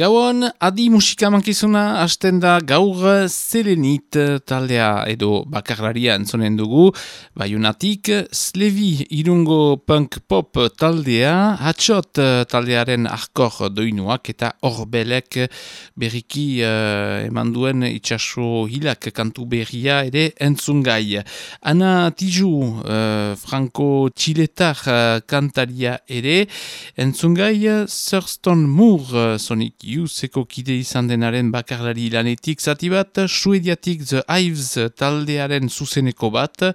Gauan, adi musika mankizuna hasten da gaur zelenit taldea edo bakarlaria entzonen dugu, baiunatik slevi irungo punk pop taldea, hatxot taldearen arkor doinuak eta horbelek berriki uh, eman duen itxaso hilak kantu berria ere entzungai. Ana Tiju, uh, franco txiletar uh, kantaria ere, entzungai Thurston Moore sonik Iuseko kide izan denaren bakarlari lanetik zati bat, suediatik The Ives taldearen zuzeneko bat,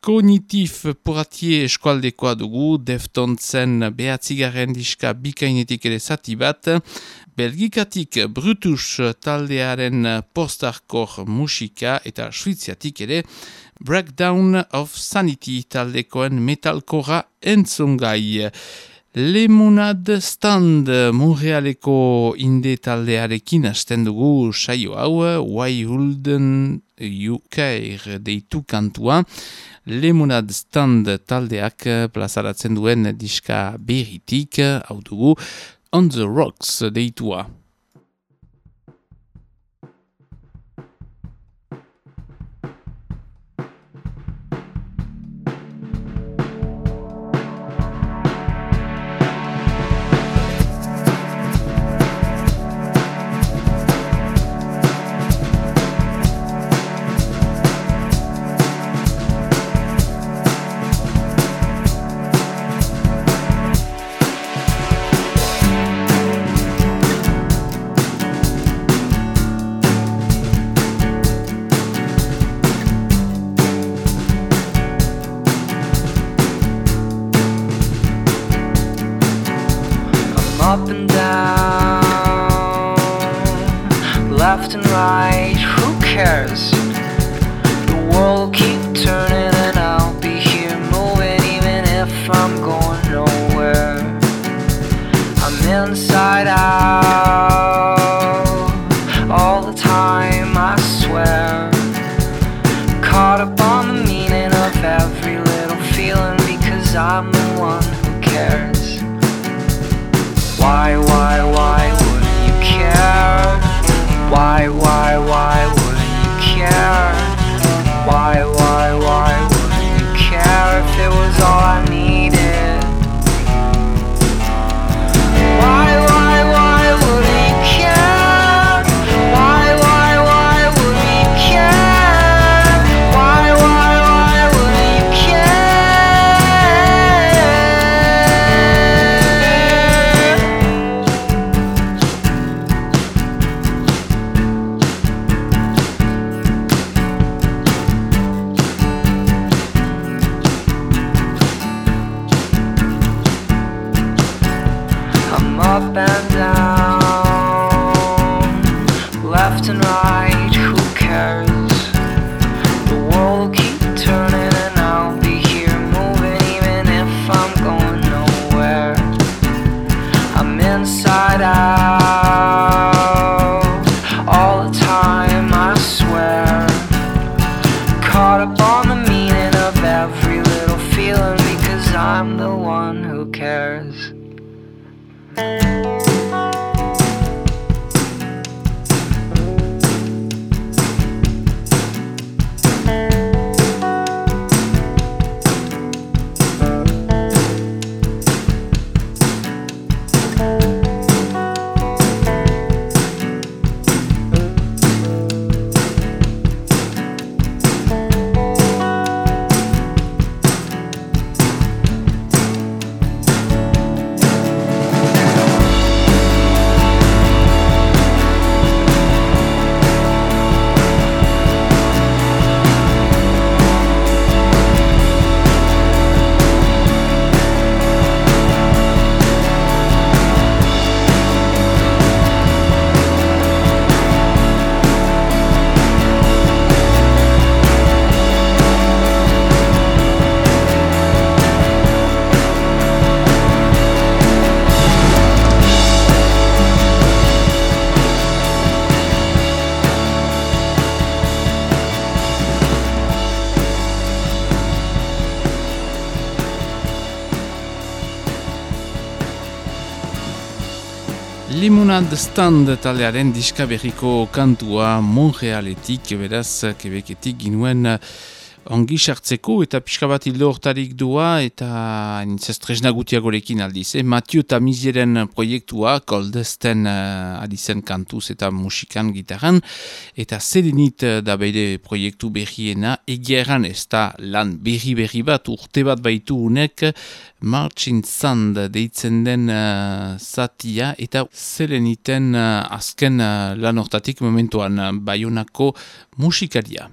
kognitif poratie eskualdekoa dugu, deftontzen behatzigaren diska bikainetik ere zati bat, belgikatik brutus taldearen postarkor musika eta suiziatik ere, Breakdown of Sanity taldekoen metalkora entzungai. Lemonad Stand Montrealeko inde taldearekin hasten dugu saio hau, Why Hulden UK deitu kantua. Lemonad Stand taldeak plazaratzen duen diska berritik, hau dugu, On the Rocks deitua. Limonad Stand taldearen diska berriko kantua Montrealetik, beraz, kebeketik ginuen ongi sartzeko eta pixka bat hildo hortarik dua eta nintzestresna gutiagorekin aldiz. Eh? Mathieu Tamizieren proiektua, koldesten uh, adizen kantuz eta musikan gitaran, eta zedenit uh, da beide proiektu berriena, egeran ez da lan berri berri bat, urte bat baitu unek, Marchin Sand deitzen den uh, zatia eta zeleniten uh, azken uh, lan hortatik momentuan uh, bayonako musikaria.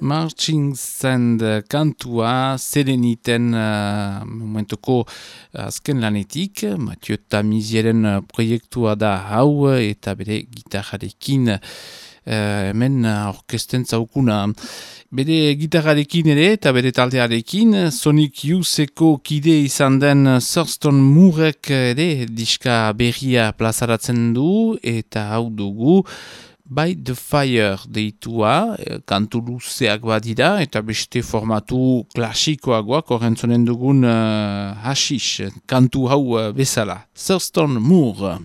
Marching Sand kantua sereniten uh, momentuko azken lanetik, Mathieu Tamizieren proiektua da hau eta bere gitarrarekin uh, hemen orkesten zaukuna. Bere gitarrarekin ere eta bere taldearekin, Sonic Youtheko kide izan den Thurston Moorek ere diska berria plazaratzen du eta hau dugu, By the Fire deitua, eh, kantu luzeak badira, eta beste formatu klasikoagoak horrentzonen dugun uh, hashish, kantu hau uh, bezala. Thurston Moore.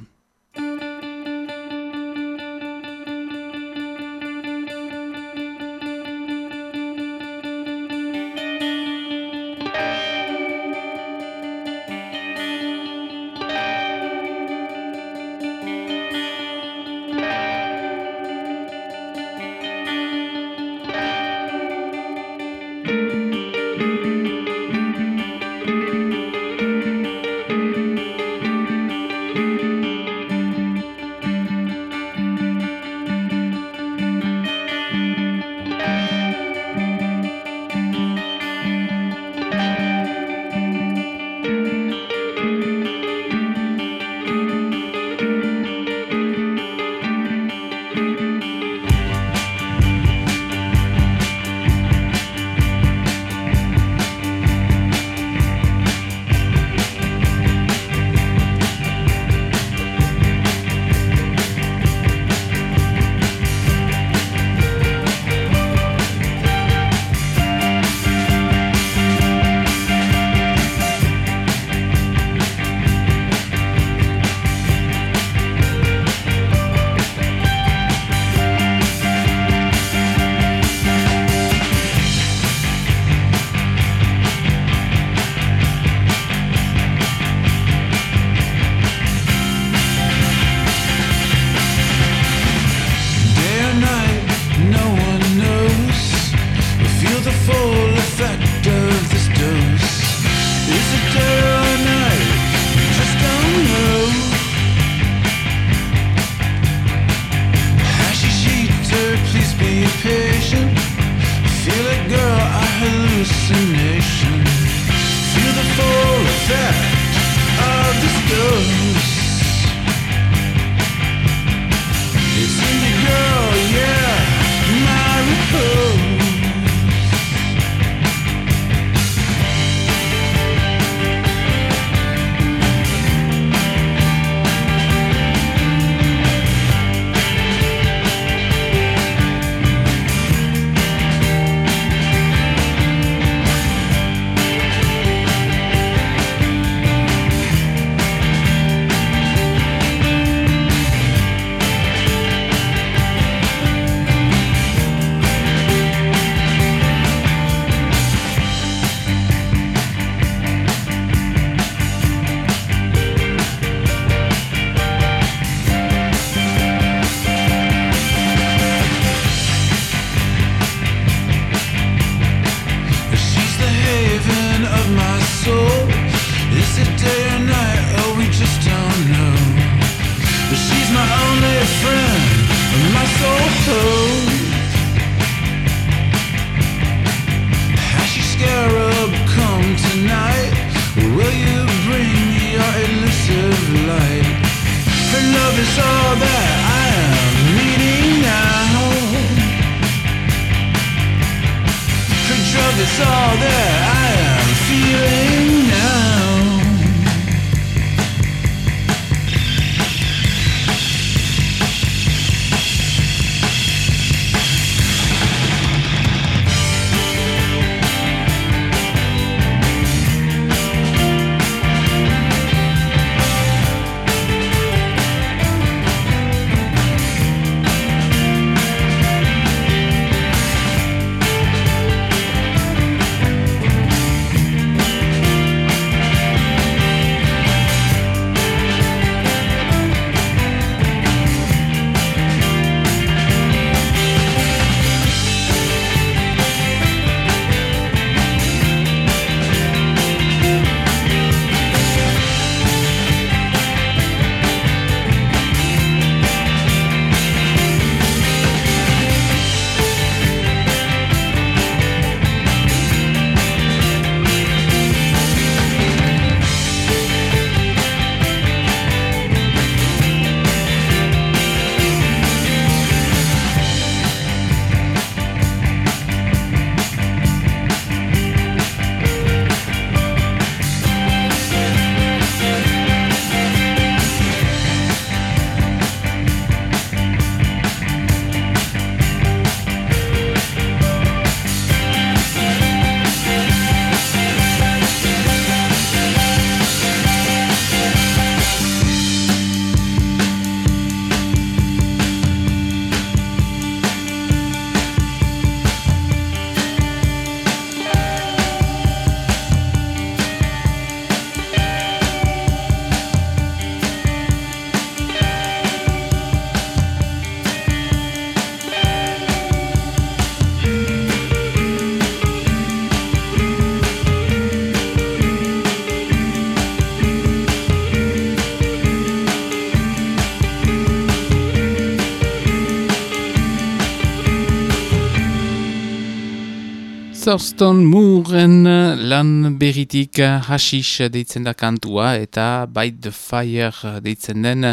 Thurston Mooren lan berritik hasish deitzen da kantua eta Bite the Fire deitzen den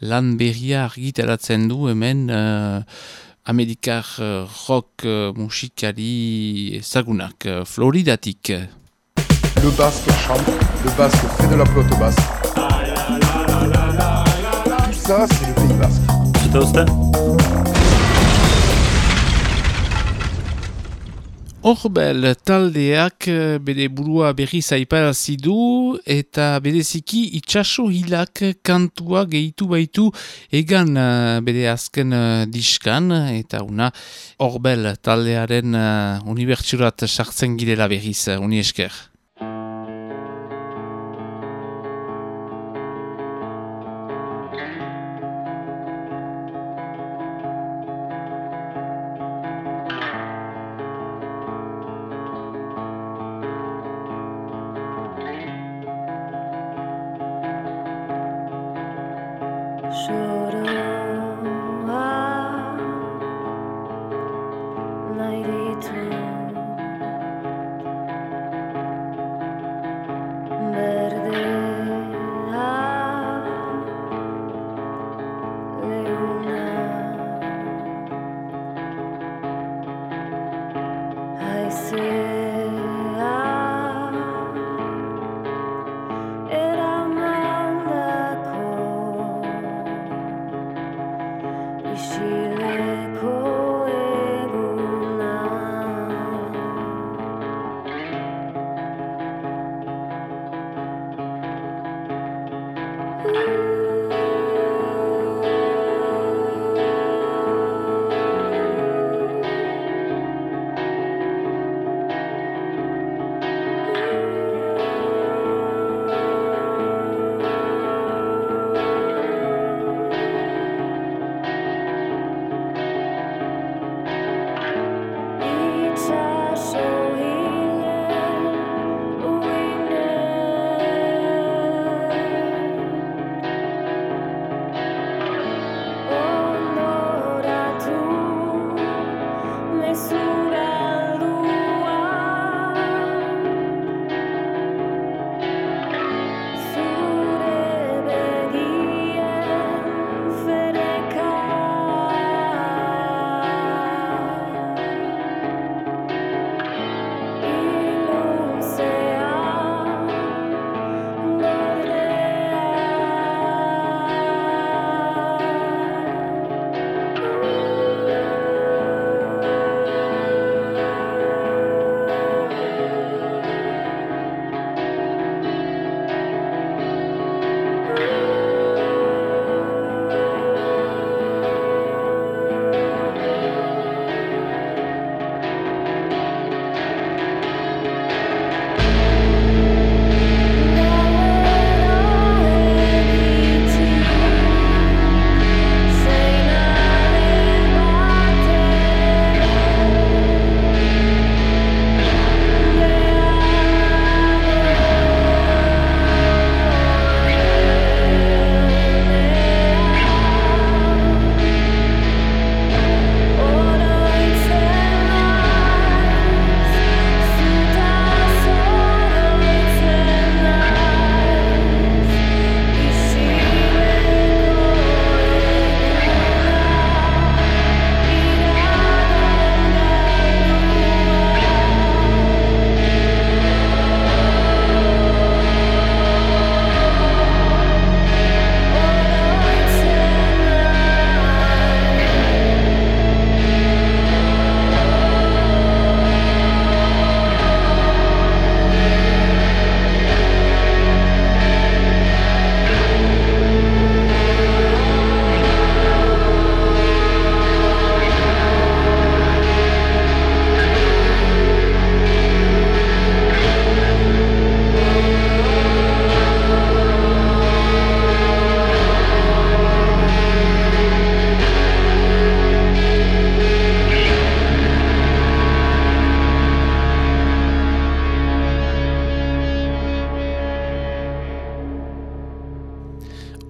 lan berria argitaratzen du hemen uh, Amerikar uh, rock uh, musikari ezagunak uh, Floridatik. Le basque chante, le basque fait de la pelote basque. Tout ça, c'est le pays basque. Zute Horbel taldeak eh, bere burua berri zaiparazi du eta bereziki itxaso hilak kantua gehitu baitu egan eh, bere azken eh, diskan eta una Horbel taldearen uh, unibertsurat sartzen girela berriz, uni esker. 是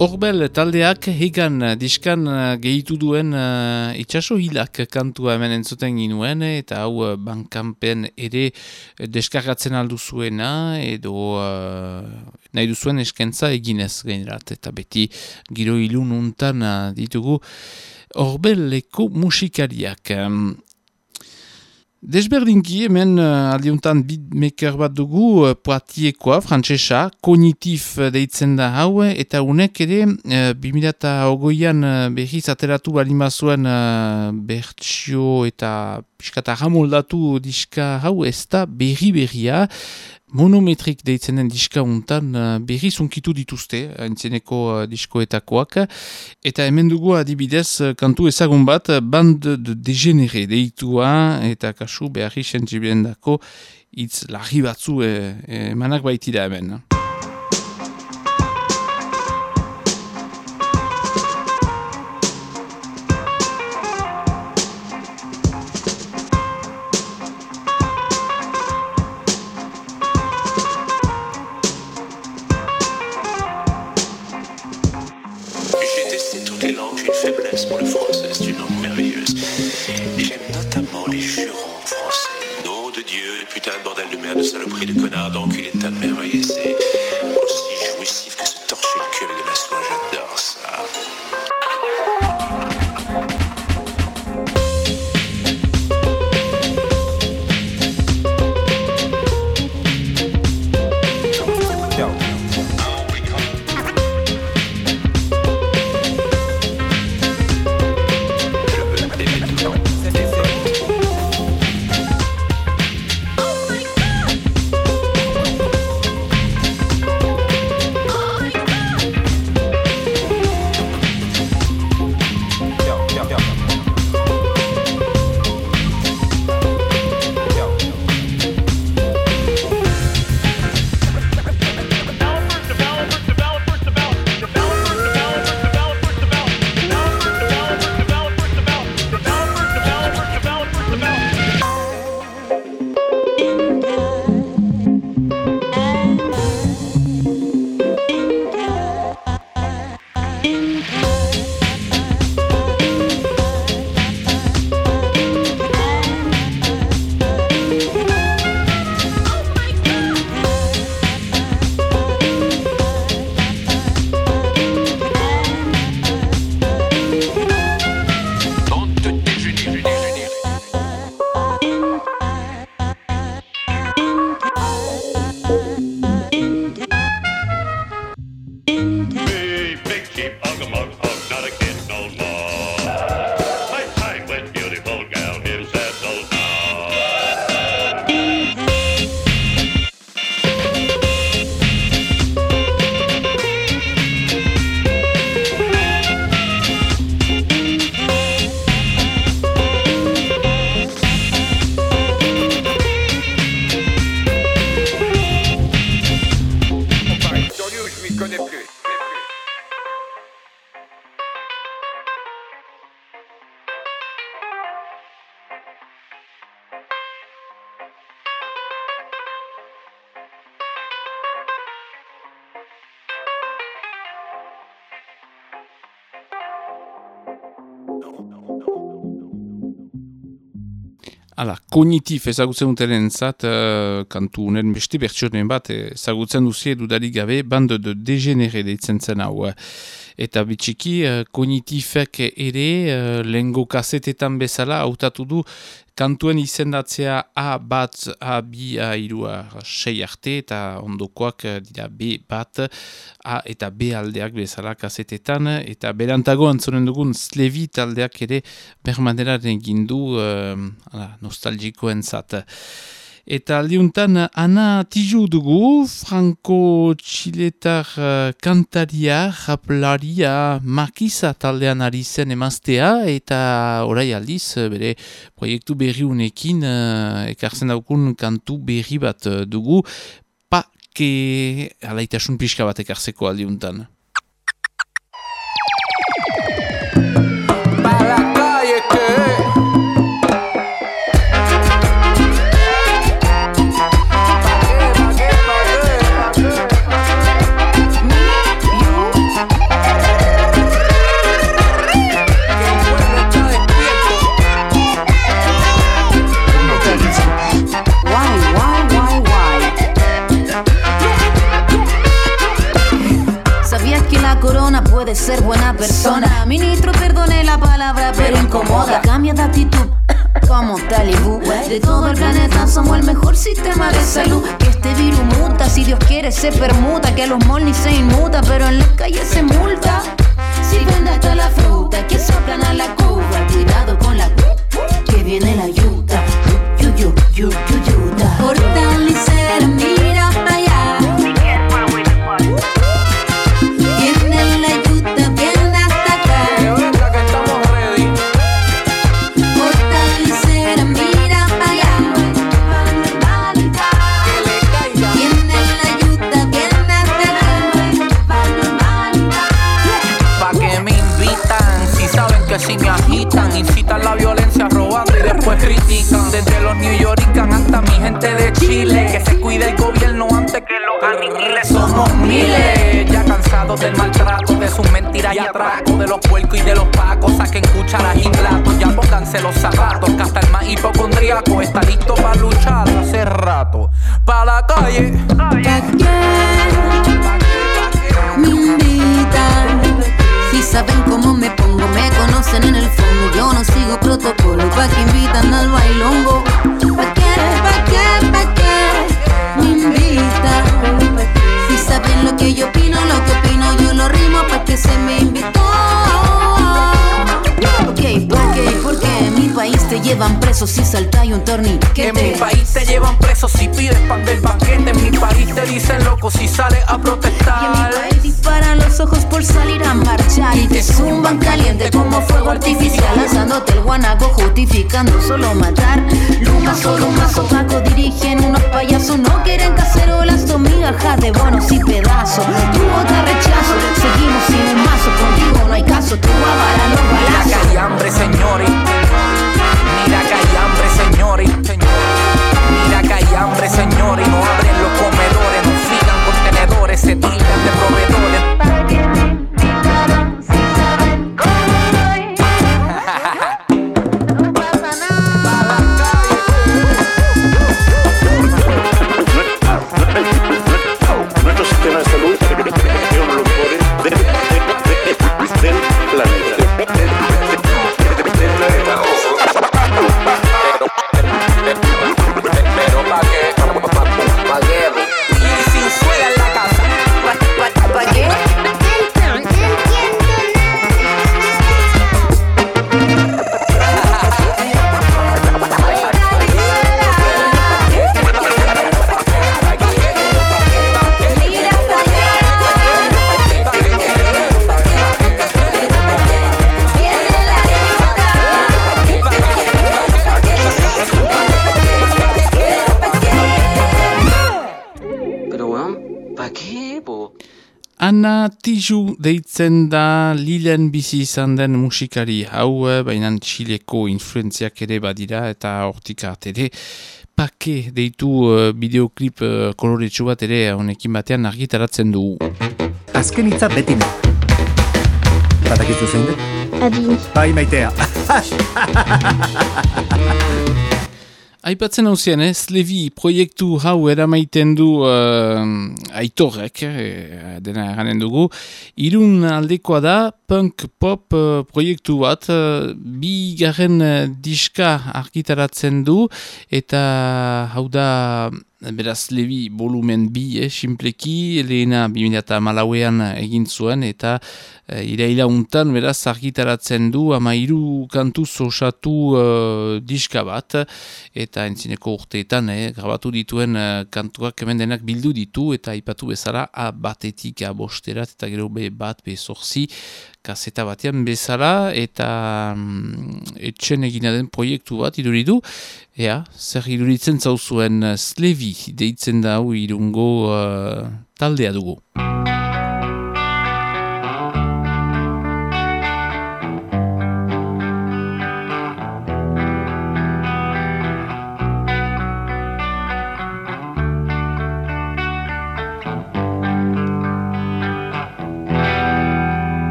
Orbel taldeak hegan diskan uh, gehitu duen uh, itxaso hilak kantua hemen entzuten ginuen eta hau uh, bankanpen ere deskargatzen aldu zuena edo uh, nahi duzuen eskentza eginez gainerat eta beti giro ilun untan ditugu Orbeleko musikariak. Desberdinki hemen uh, aldiuntan beatmaker bat dugu uh, poatiekoa, frantsesa, kognitif uh, deitzen da hau, eta unek ere uh, 2008an uh, behiz ateratu balimazuen uh, bertsio eta piskata hamoldatu diska hau ez da berri berria, monometrik deitzen den diska untan uh, berri zunkitu dituzte, entzeneko uh, diskoetakoak, eta hemen dugu adibidez kantu ezagun bat, band de degenere deitua, eta kasu beharri sentzibien dako, itz larri batzu emanak baitira hemen. le français, c'est une langue merveilleuse. J'aime notamment les jurons français. Nom de Dieu, putain de bordel de merde, de saloperie, de connard, d'enculé, de tas de merveilleux. Ala, kognitif ezagutzen dutenen zat, uh, kantu unen beste bertsionen bat ezagutzen duzie dudarik gabe, bande de degenere deitzen zen hau. Eta bitxiki, uh, kognitifek ere, uh, lengo kasetetan bezala, hautatu du kantuen izendatzea A bat, A bi, A iru, A sei arte, eta ondokoak eh, dira B bat, A eta B aldeak bezala kasetetan, eta berantago antzonen dugun Slevi taldeak ere bermaneraren egin du uh, nostalgikoen zat. Eta aldiuntan, Ana Tiju dugu, Franco Txiletar uh, kantaria, japlaria, makiza taldean ari zen emaztea, eta orai aldiz, uh, bere proiektu berri unekin, uh, ekartzen daukun kantu berri bat uh, dugu, pa, ke alaitasun pixka bat ekartzeko aldiuntan. Ser buena persona. Ministro, perdone la palabra, pero incomoda. Cambia de actitud. Como Talibú, de todo el planeta somos el mejor sistema de salud. Que este virus muta, si Dios quiere se permuta. Que a los ni se inmuta, pero en las calles se multa. Si vende hasta la fruta, que soplan a la cuba. Cuidado con la que viene la yuta. Yu, yu, yu, Fortalecer desde los New Yorkers hasta mi gente de Chile. Que se cuide el gobierno antes que los aniquiles. Somos miles, ya cansados del maltrato, de sus mentiras y atracos, de los puercos y de los pacos. Saquen cucharas y platos, ya pónganse los zapatos. Que hasta el más hipocondríaco está listo para luchar hace rato. Pa' la calle. Si saben cómo me pongo, me conocen en el fondo. Yo no sigo protocolo, pa' que invitan al bailongo. ¿Pa' qué? ¿Pa' qué? ¿Pa' qué? Me invitan. Si saben lo que yo opino, lo que opino, yo lo rimo pa' que se me invitó. Ok, ¿por qué? Porque en mi país te llevan preso si salta y un torniquete. En mi país te llevan preso si pides pan del paquete. En mi país te dicen loco si sales a protestar. Y en mi país disparan los ojos por salir a marchar. Y te zumban caliente como fuego artificial. Lanzándote el guanaco justificando solo matar. Luma solo más opaco dirigen unos payasos. No quieren cacerolas o migajas de bonos y pedazos. Tu te rechazo, seguimos sin un mazo. Contigo no hay caso, tu avara los balazos gracia hambre, señores. Deitzen da lilen bizi izan den musikari hau, eh, baina txileko influenziak ere badira eta hortik ere pake deitu uh, bideoklip uh, koloretsu bat ere honekin batean argitaratzen du. Azken hitza beti ne. Badakizu zein dut? Adi. Bai maitea. Aipatzen hau zien, eh? Slevi proiektu hau eramaiten du uh, aitorrek, eh, dena eranen dugu. Irun aldekoa da, punk pop uh, proiektu bat, uh, bi garen uh, diska argitaratzen du, eta hau da beraz lebi volumen bi, eh, simpleki, lehena 2000 malauean egin zuen, eta e, iraila untan beraz argitaratzen du, ama iru kantu osatu uh, diska bat, eta entzineko urteetan, eh, grabatu dituen uh, kantuak hemen denak bildu ditu, eta ipatu bezala, a batetik a bosterat, eta gero be bat, be zorzi, kaseta batean bezala eta mm, etxen egina den proiektu bat iduridu. Ea, zer iduritzen zauzuen Slevi deitzen da hau irungo uh, taldea dugu.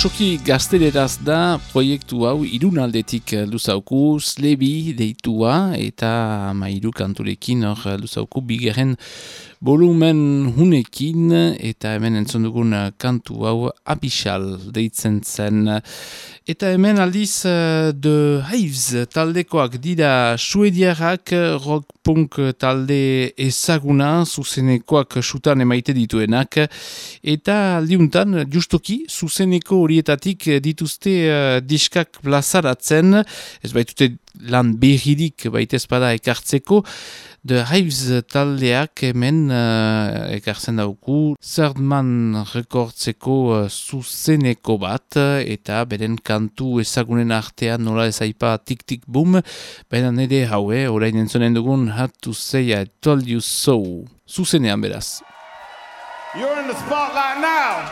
Osoki gazteleraz da proiektu hau irunaldetik luzauku, slebi deitua eta mairu kanturekin hor luzauku bigeren volumen hunekin eta hemen entzun dugun kantu hau abisal deitzen zen. Eta hemen aldiz uh, The Hives taldekoak dira suediarrak rock punk talde ezaguna zuzenekoak sutan emaite dituenak. Eta aldiuntan justoki zuzeneko horietatik dituzte uh, diskak plazaratzen. Ez baitute lan behirik baitezpada ekartzeko The Hives taldeak hemen uh, ekartzen dauku Zerdman rekordtzeko uh, zuzeneko bat eta beren kantu ezagunen artean nola ezaipa tik-tik boom baina nire haue, orain entzonen dugun Had to say I told you so zuzenean beraz. You're in the spotlight now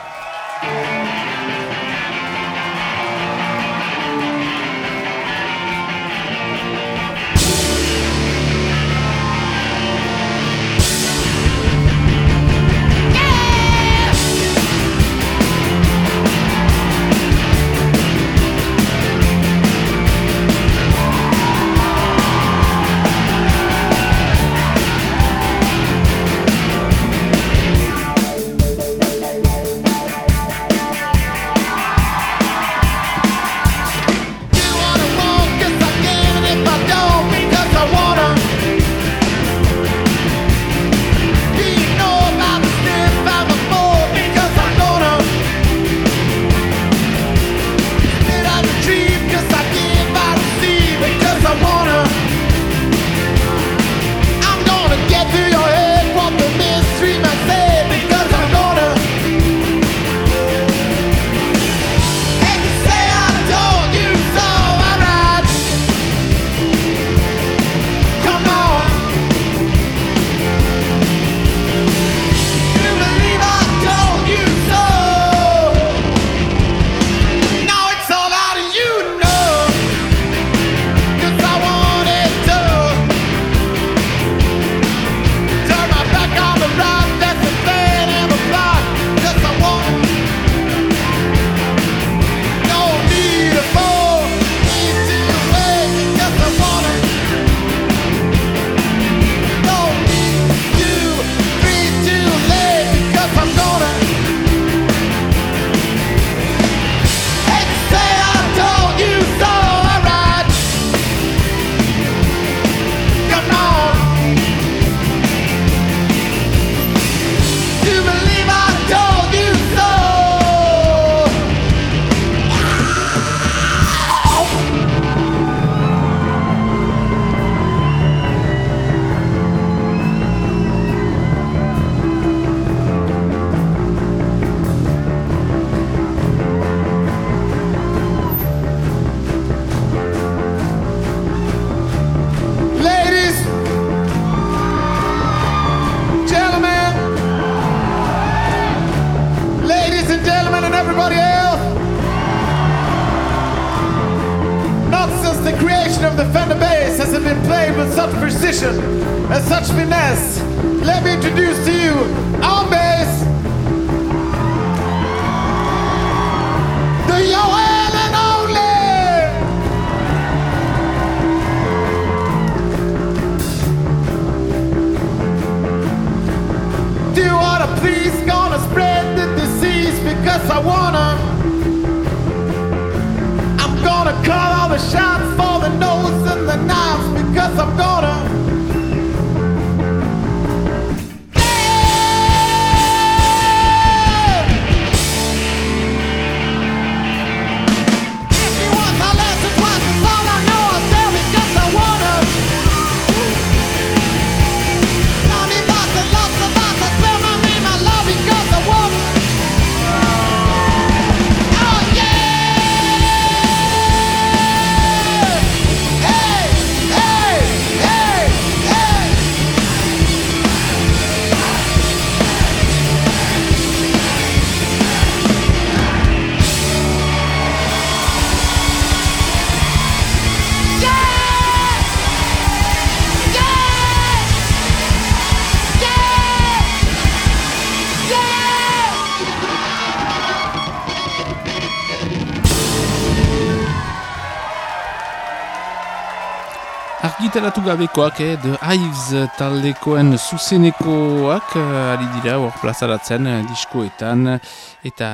Argitaratu gabekoak, eh, The Hives taldekoen zuzenekoak eh, ari dira hor plazaratzen eh, diskoetan. Eta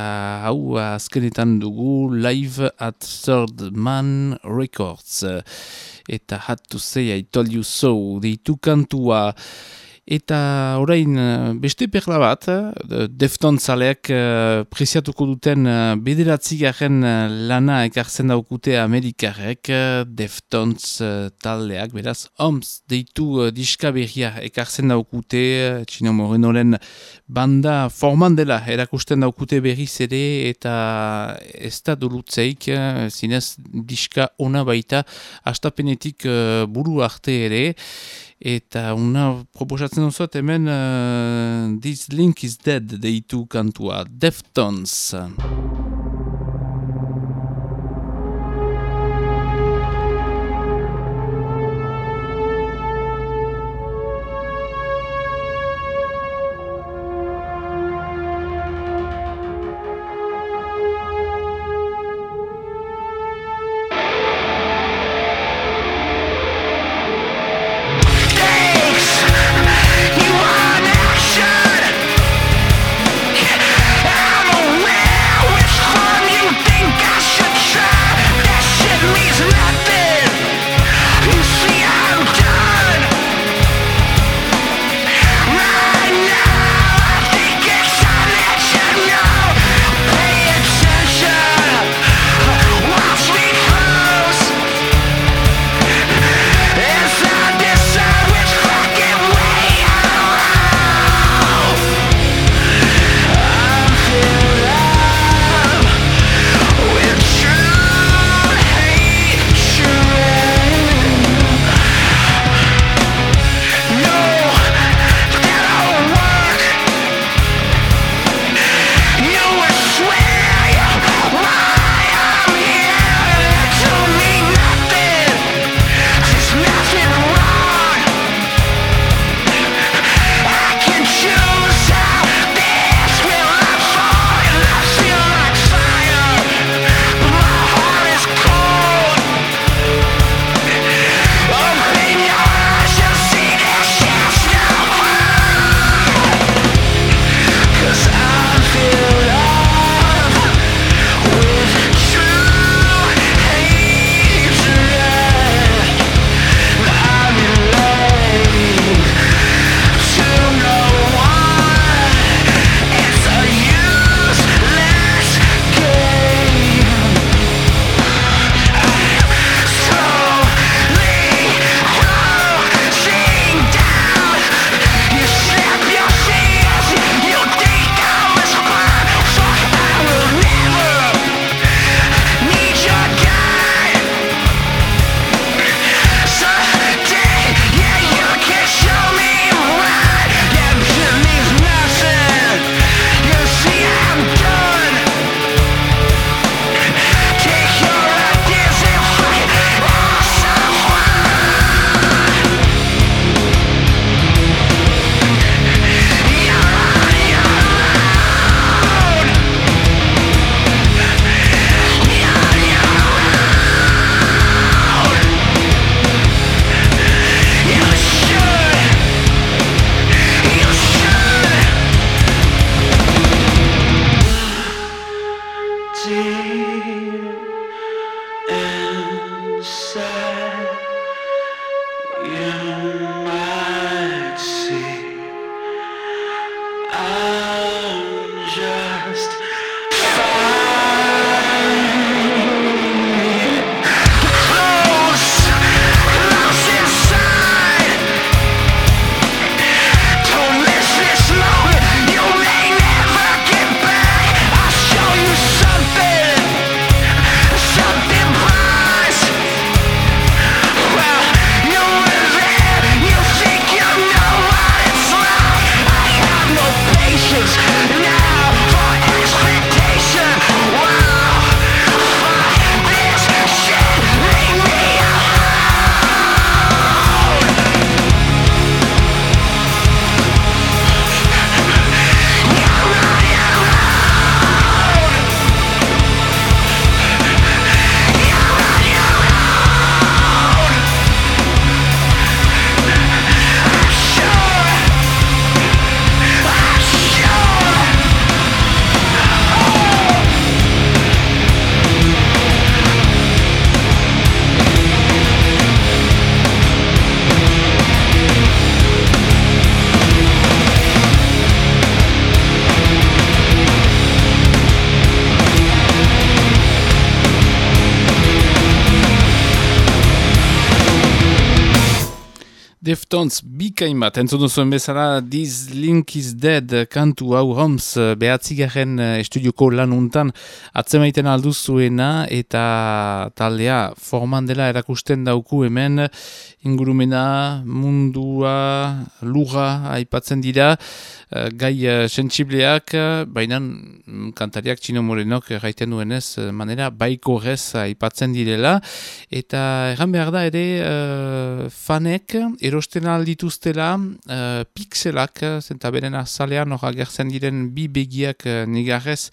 hau azkenetan dugu Live at Third Man Records. Eta Had to Say I Told You So deitu kantua Eta orain beste perla bat, defton zaleak preziatuko duten bederatzi garen lana ekartzen daukute Amerikarek, deftons taldeak, beraz, OMS deitu diska berria ekartzen daukute, Txino Morenoren banda forman dela erakusten daukute berriz ere, eta ez da durutzeik, zinez diska ona baita, astapenetik buru arte ere, eta una proposatzen dut hemen uh, This Link is Dead deitu kantua Deftones. I'm Stones bikain bat, entzun duzuen bezala This Link is Dead kantu hau Homs behatzigaren estudioko lanuntan atzemaiten alduzuena eta taldea forman dela erakusten dauku hemen ingurumena, mundua, luga aipatzen dira, uh, gai uh, sentsibleak, baina kantariak txino morenok gaiten duenez, manera baiko rez aipatzen direla, eta erran behar da ere uh, fanek erosten aldituztela uh, pixelak, zenta beren azalean hor agertzen diren bi begiak uh, negarrez,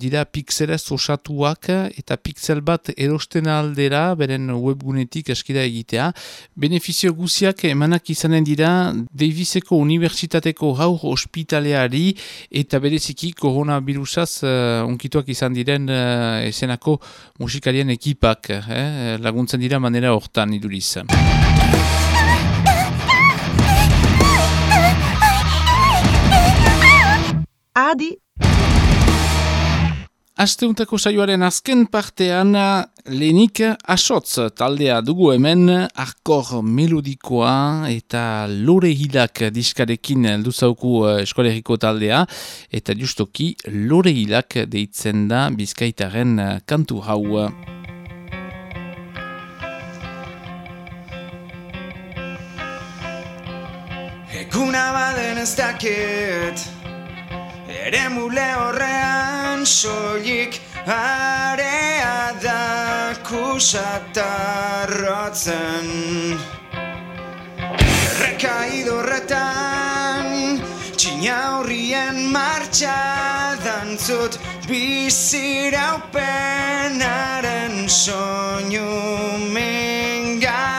dira pixelez osatuak eta pixel bat erosten aldera beren webgunetik eskida egitea. Benefizio guziak emanak izanen dira Daviseko Unibertsitateko gaur ospitaleari eta bereziki koronavirusaz uh, unkituak izan diren uh, esenako musikarien ekipak eh, laguntzen dira manera hortan iduriz. Adi Asteuntako saioaren azken partean lehenik asotz taldea dugu hemen arkor melodikoa eta lore hilak diskarekin duzauku eh, eskoleriko taldea eta justoki lore hilak deitzen da bizkaitaren kantu hau. Eguna baden ez dakit Ere mule horrean soilik area da kusatarrotzen Erreka idorretan txina horrien martxa dantzut bizira upenaren soinu mingarra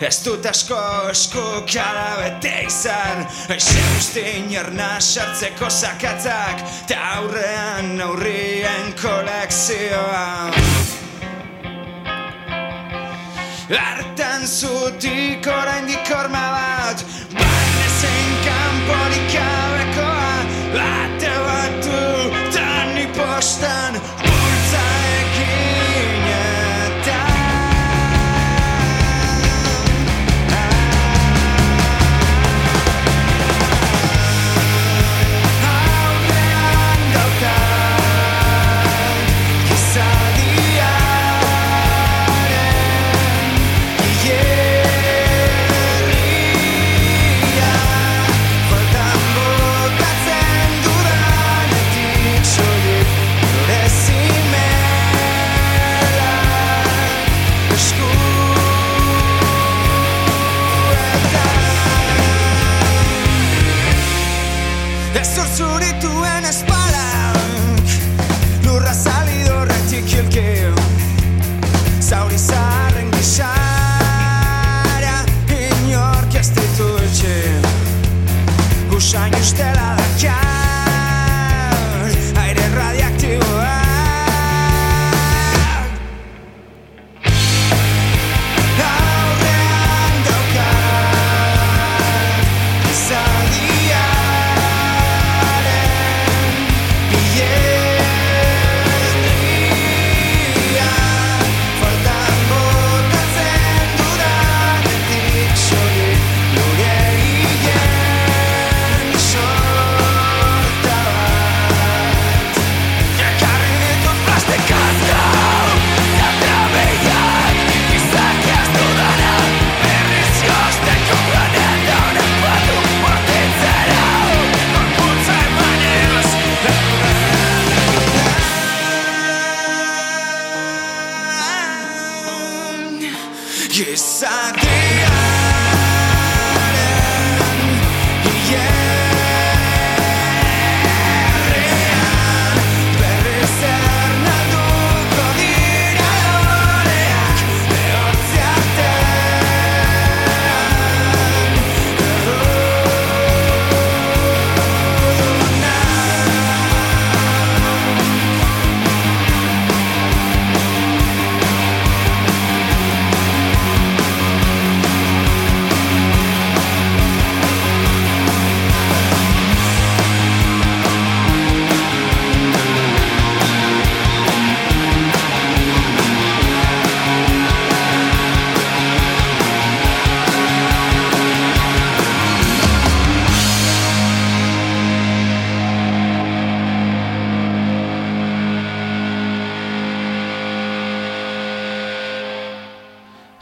Ez dut asko esku karabete izan. Eixe guztin jarna sartzeko sakatzak Ta aurrean aurrien kolekzioa. Artan zutik orain dikorma bat Baina zein kanporik abekoa Bate batu tani postan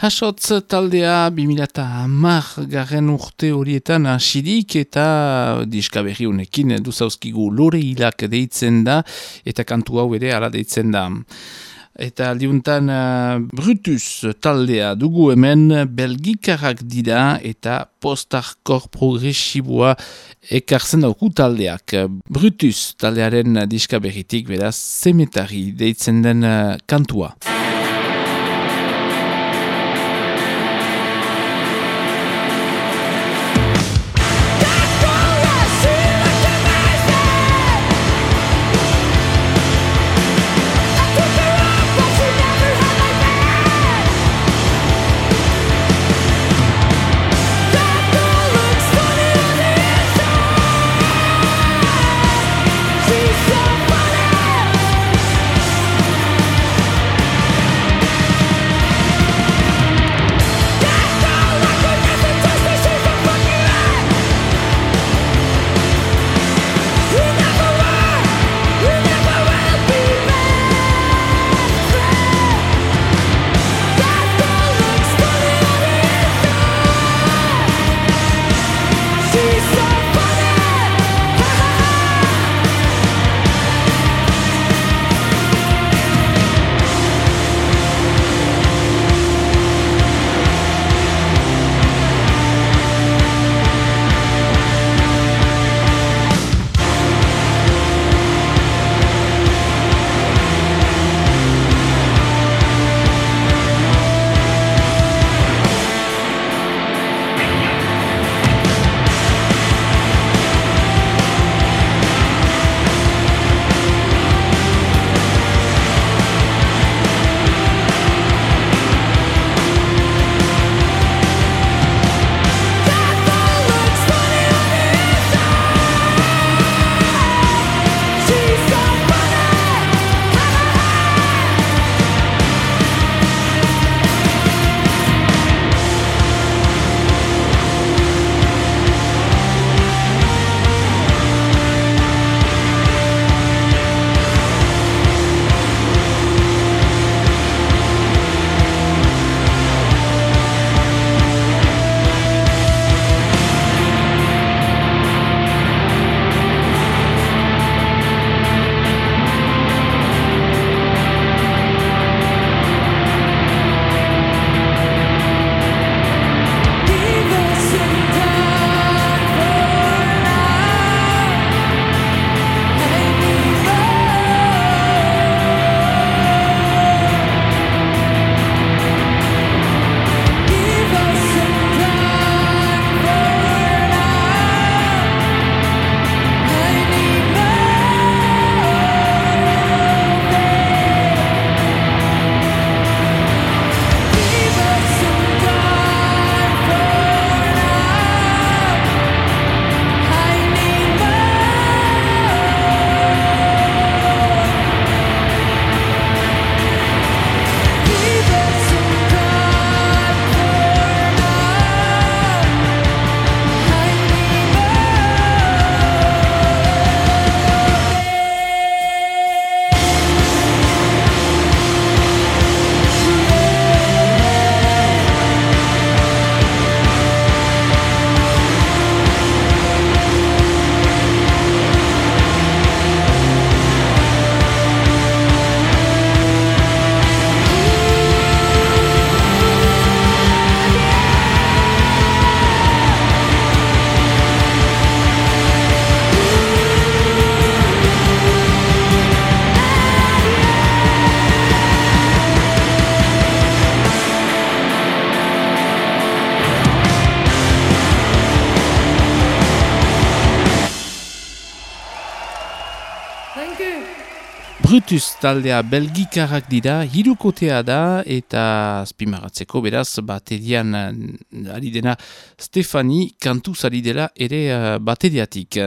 Hasotz taldea 2008 garren urte horietan hasirik eta diska berri honekin duzauzkigu lore hilak deitzen da eta kantu hau ere ala deitzen da. Eta aldiuntan uh, Brutus taldea dugu hemen belgikarrak dira eta postarkor progresiboa ekartzen dauku taldeak. Brutus taldearen diska berritik beraz zemetari deitzen den uh, kantua. Taldea belgikarrak dira, hirukotea da eta azpimagatzeko beraz baterian uh, ari dena Stefani kantuz ari dela ere uh, bateriatik.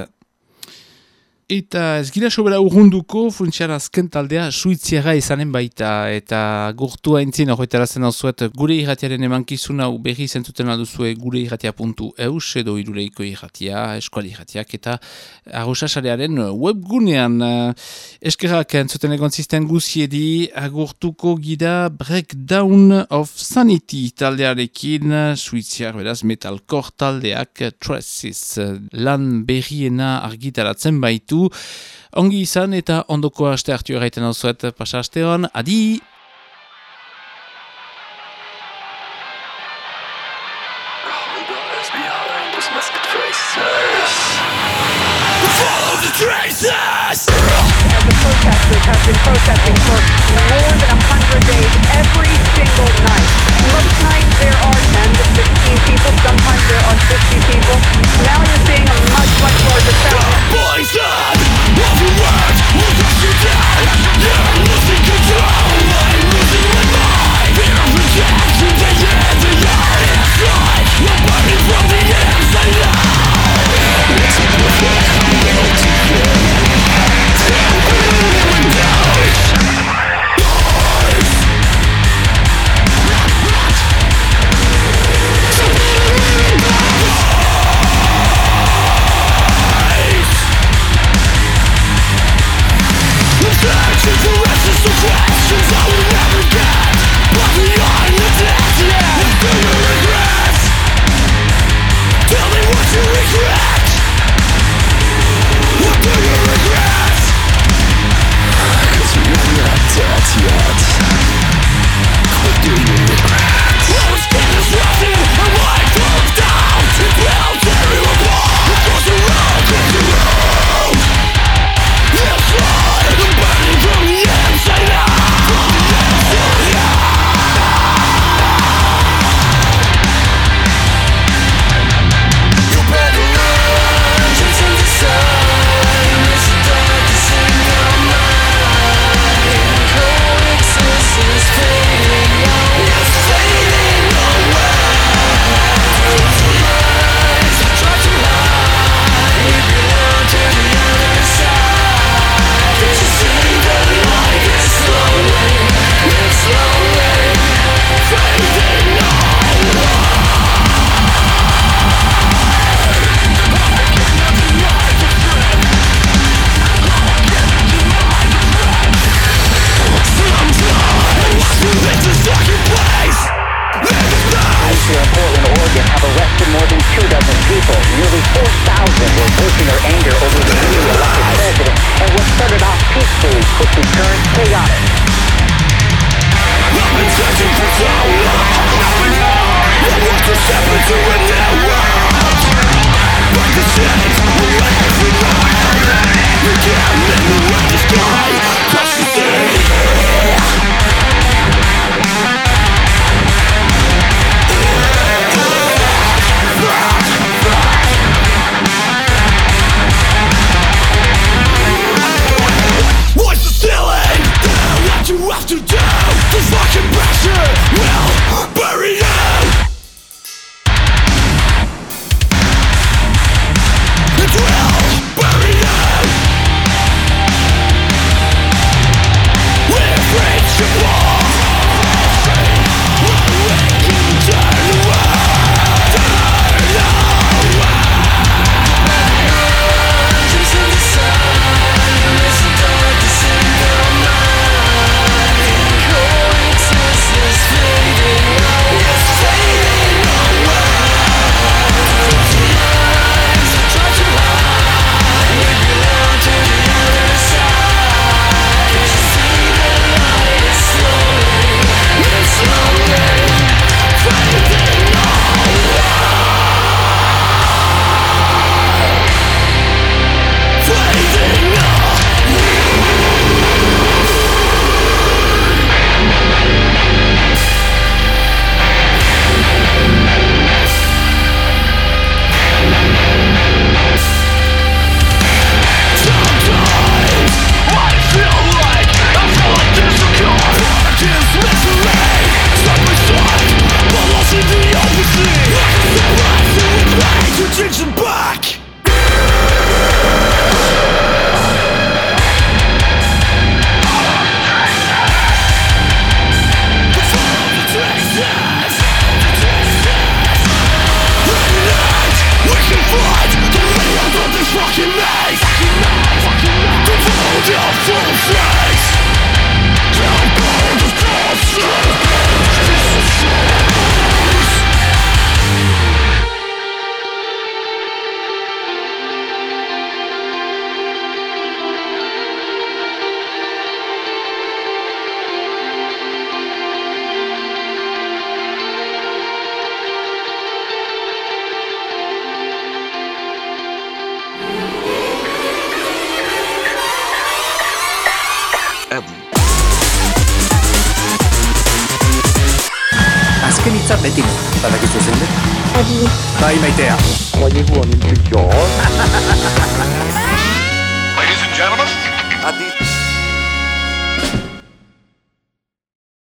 Eta ez gira sobera urrunduko, funtsian azken taldea suiziara izanen baita, eta gurtua entzien horretarazen hau zuet, gure irratiaren emankizuna berri zentzuten alduzue gure irratia puntu eus, edo iruleiko irratia, eskuali irratiak, eta arrosasarearen webgunean. Eskerrak entzuten egon zisten guziedi, agurtuko gira Breakdown of Sanity taldearekin, suiziar beraz metalcore taldeak, Traces, lan berriena argitaratzen baitu, Ongi izan eta ondoko aste hartu erraiten hau pasa astean. Adi! Traces! The protesters been protesting for more than a hundred days every single night. Most nights there are 10 to 16 people, sometimes there are 50 people. Now you're seeing a much, much larger crowd. Will you losing control. I'm losing my mind. Fear rejection, your inside. Burning from the inside out. It's perfect.